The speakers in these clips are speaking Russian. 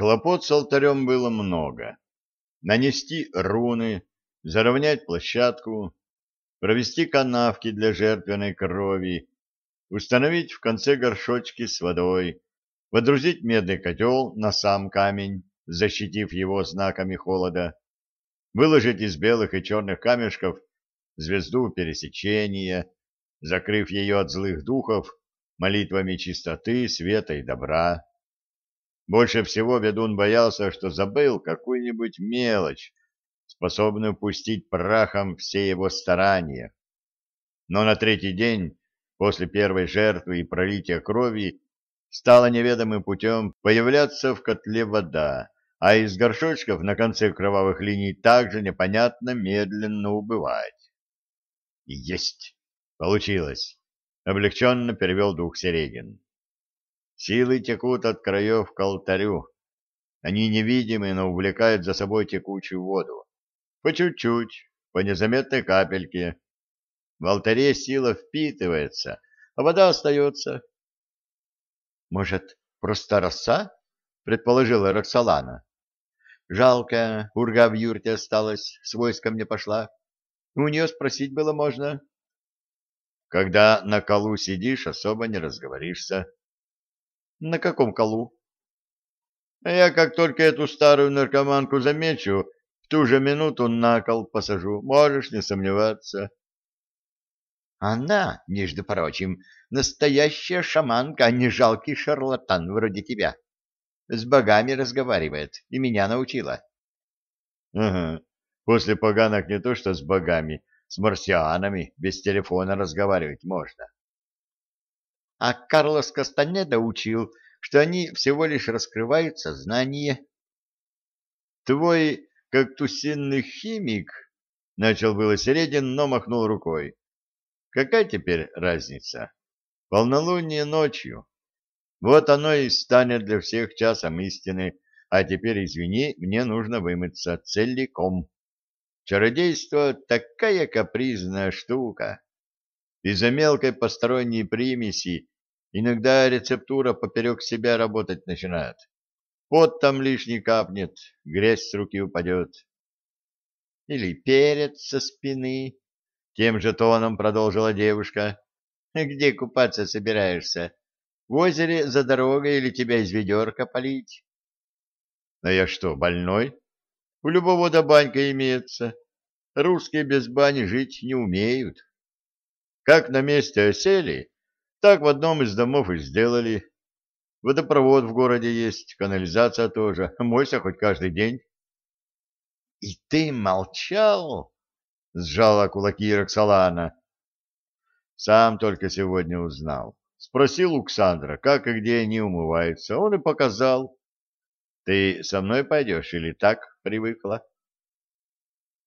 Хлопот с алтарем было много. Нанести руны, заровнять площадку, провести канавки для жертвенной крови, установить в конце горшочки с водой, водрузить медный котел на сам камень, защитив его знаками холода, выложить из белых и черных камешков звезду пересечения, закрыв ее от злых духов молитвами чистоты, света и добра. Больше всего ведун боялся, что забыл какую-нибудь мелочь, способную пустить прахом все его старания. Но на третий день, после первой жертвы и пролития крови, стала неведомым путем появляться в котле вода, а из горшочков на конце кровавых линий также непонятно медленно убывать. Есть! Получилось! Облегченно перевел дух Середин. Силы текут от краев к алтарю. Они невидимы, но увлекают за собой текучую воду. По чуть-чуть, по незаметной капельке. В алтаре сила впитывается, а вода остается. Может, просто роса? предположила Роксолана. Жалко, урга в юрте осталась, с войском не пошла. У нее спросить было можно. Когда на колу сидишь, особо не разговоришься. На каком колу? Я как только эту старую наркоманку замечу, в ту же минуту на кол посажу, можешь не сомневаться. Она, между прочим, настоящая шаманка, а не жалкий шарлатан вроде тебя. С богами разговаривает и меня научила. Ага. После поганок не то что с богами, с марсианами без телефона разговаривать можно. А Карлос Кастанеда учил, что они всего лишь раскрывают сознание. Твой кактусинный химик, начал было Середин, но махнул рукой. Какая теперь разница? Полнолуние ночью. Вот оно и станет для всех часом истины. А теперь, извини, мне нужно вымыться целиком. Чародейство — такая капризная штука. Из-за мелкой посторонней примеси иногда рецептура поперек себя работать начинает. Пот там лишний капнет, грязь с руки упадет. Или перец со спины, — тем же тоном продолжила девушка. — Где купаться собираешься? В озере за дорогой или тебя из ведерка полить? — А я что, больной? У любого до банька имеется. Русские без бани жить не умеют. Как на месте осели, так в одном из домов и сделали. Водопровод в городе есть, канализация тоже. Мойся хоть каждый день. — И ты молчал? — сжала кулаки Роксолана. — Сам только сегодня узнал. Спросил у Ксандра, как и где они умываются. Он и показал. Ты со мной пойдешь или так привыкла?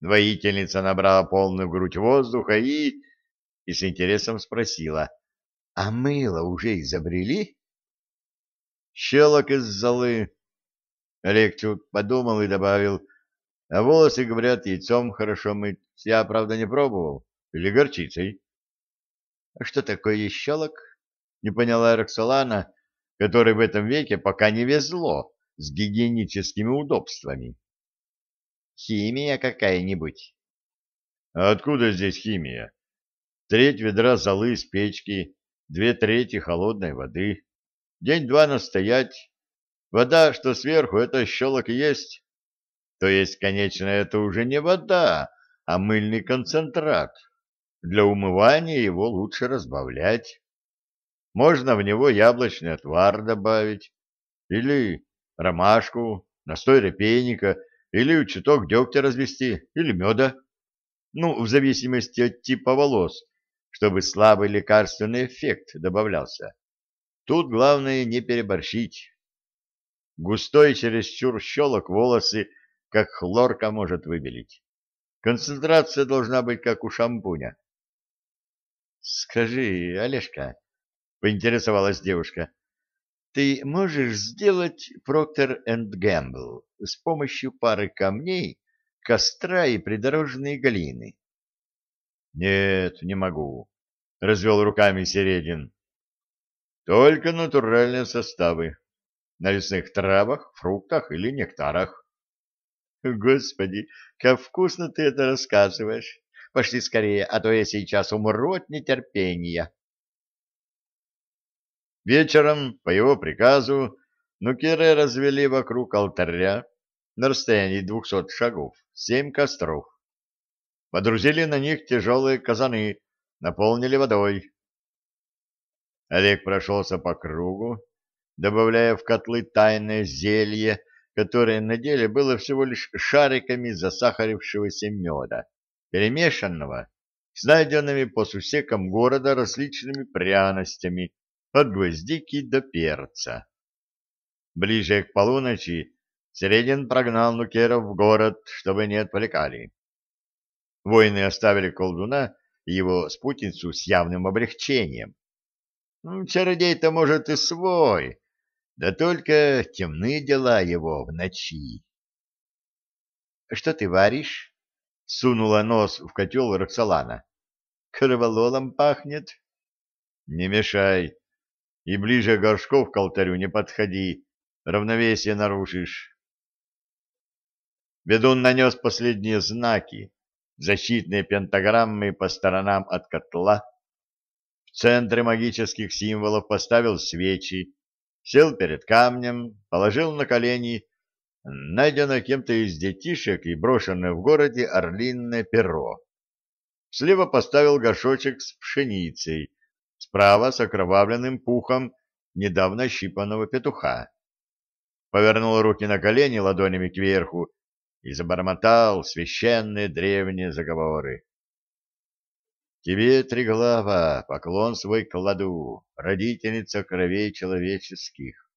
Воительница набрала полную грудь воздуха и... и с интересом спросила. — А мыло уже изобрели? — Щелок из золы. Олег чуть подумал и добавил. — А волосы, говорят, яйцом хорошо мыть. Я, правда, не пробовал. Или горчицей. — А что такое щелок? не поняла Роксолана, которой в этом веке пока не везло с гигиеническими удобствами. Химия какая-нибудь. А откуда здесь химия? Треть ведра золы из печки, две трети холодной воды. День-два настоять. Вода, что сверху, это щелок есть. То есть, конечно, это уже не вода, а мыльный концентрат. Для умывания его лучше разбавлять. Можно в него яблочный отвар добавить, или ромашку, настой репейника, или чуток дегтя развести, или меда. Ну, в зависимости от типа волос, чтобы слабый лекарственный эффект добавлялся. Тут главное не переборщить. Густой чересчур щелок волосы, как хлорка может выбелить. Концентрация должна быть как у шампуня. — Скажи, Олежка, — поинтересовалась девушка. — Ты можешь сделать Проктор энд Гэмбл с помощью пары камней, костра и придорожной глины? — Нет, не могу, — развел руками Середин. — Только натуральные составы. на лесных травах, фруктах или нектарах. Господи, как вкусно ты это рассказываешь. Пошли скорее, а то я сейчас умру от нетерпения. Вечером, по его приказу, нукеры развели вокруг алтаря на расстоянии двухсот шагов семь костров. Подрузили на них тяжелые казаны, наполнили водой. Олег прошелся по кругу, добавляя в котлы тайное зелье, которое на деле было всего лишь шариками засахарившегося меда, перемешанного с найденными по сусекам города различными пряностями, от гвоздики до перца. Ближе к полуночи Середин прогнал нукеров в город, чтобы не отвлекали. Воины оставили колдуна и его спутницу с явным облегчением. Ну, чародей-то, может, и свой, да только темны дела его в ночи. — Что ты варишь? — сунула нос в котел Роксолана. — Кровололом пахнет. — Не мешай. И ближе горшков к алтарю не подходи, равновесие нарушишь. Ведун нанес последние знаки, защитные пентаграммы по сторонам от котла, в центре магических символов поставил свечи, сел перед камнем, положил на колени найденное кем-то из детишек и брошенное в городе орлиное перо. Слева поставил горшочек с пшеницей, справа с окровавленным пухом недавно щипанного петуха. Повернул руки на колени ладонями кверху и забормотал священные древние заговоры. Тебе, Триглава, поклон свой кладу, родительница кровей человеческих,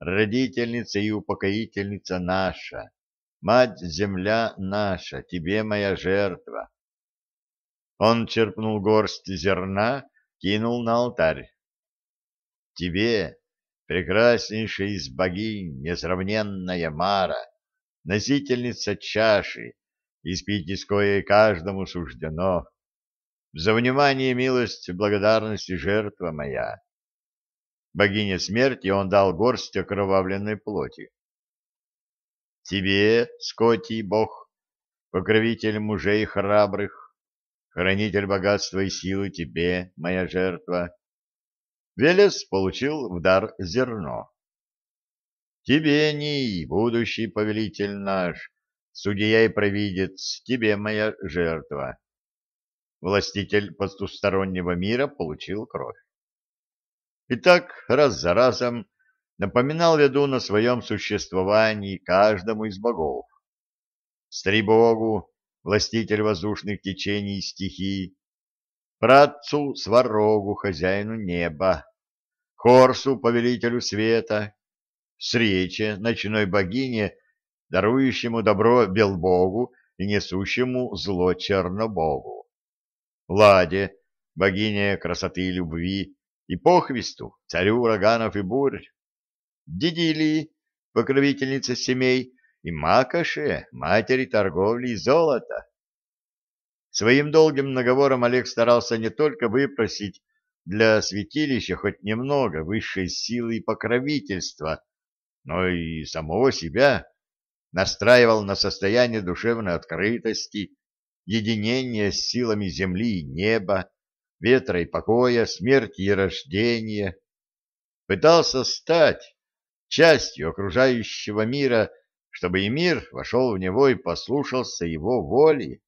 родительница и упокоительница наша, мать-земля наша, тебе моя жертва. Он черпнул горсть зерна, кинул на алтарь. Тебе, прекраснейшая из богинь, несравненная Мара, носительница чаши, испить из коей каждому суждено, за внимание, милость, благодарность и жертва моя. Богине смерти он дал горсть окровавленной плоти. Тебе, скотий бог, покровитель мужей храбрых, хранитель богатства и силы тебе, моя жертва. Велес получил в дар зерно. Тебе, будущий повелитель наш, судья и провидец, тебе моя жертва властитель потустороннего мира получил кровь. И так раз за разом напоминал ведун о своем существовании каждому из богов. Стрибогу, властитель воздушных течений и стихий, Пратцу Сварогу, хозяину неба, Хорсу, повелителю света, Срече, ночной богине, дарующему добро Белбогу и несущему зло Чернобогу. Ладе, богине красоты и любви, и Похвисту, царю ураганов и бурь, Дидилии, покровительнице семей, и Макаше, матери торговли и золота. Своим долгим наговором Олег старался не только выпросить для святилища хоть немного высшей силы и покровительства, но и самого себя настраивал на состояние душевной открытости единение с силами земли и неба, ветра и покоя, смерти и рождения. Пытался стать частью окружающего мира, чтобы и мир вошел в него и послушался его воли.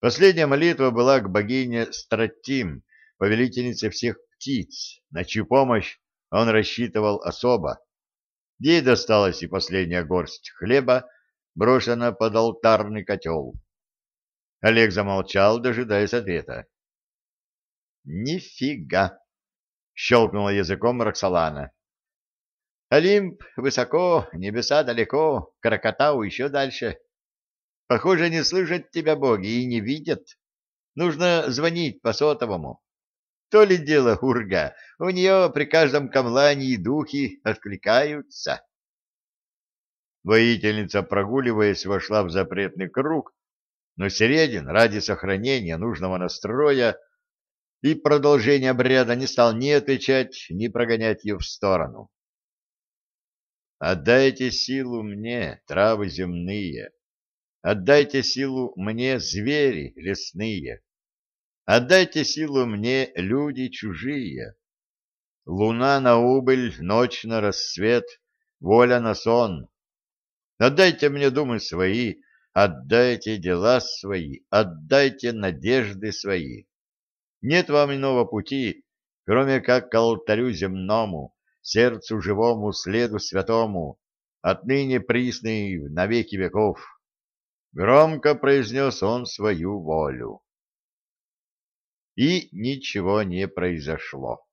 Последняя молитва была к богине Стратим, повелительнице всех птиц, на чью помощь он рассчитывал особо. Ей досталась и последняя горсть хлеба, брошена под алтарный котел. Олег замолчал, дожидаясь ответа. «Нифига!» — щелкнула языком Роксолана. «Олимп высоко, небеса далеко, Крокотау еще дальше. Похоже, не слышат тебя боги и не видят. Нужно звонить по сотовому. То ли дело урга, у нее при каждом камлании духи откликаются». Воительница, прогуливаясь, вошла в запретный круг, но Середин ради сохранения нужного настроя и продолжения обряда не стал ни отвечать, ни прогонять ее в сторону. Отдайте силу мне, травы земные, отдайте силу мне, звери лесные, отдайте силу мне, люди чужие. Луна на убыль, ночь на рассвет, воля на сон. Отдайте мне думы свои, отдайте дела свои, отдайте надежды свои. Нет вам иного пути, кроме как к алтарю земному, сердцу живому, следу святому, отныне присный навеки веков. Громко произнес он свою волю. И ничего не произошло.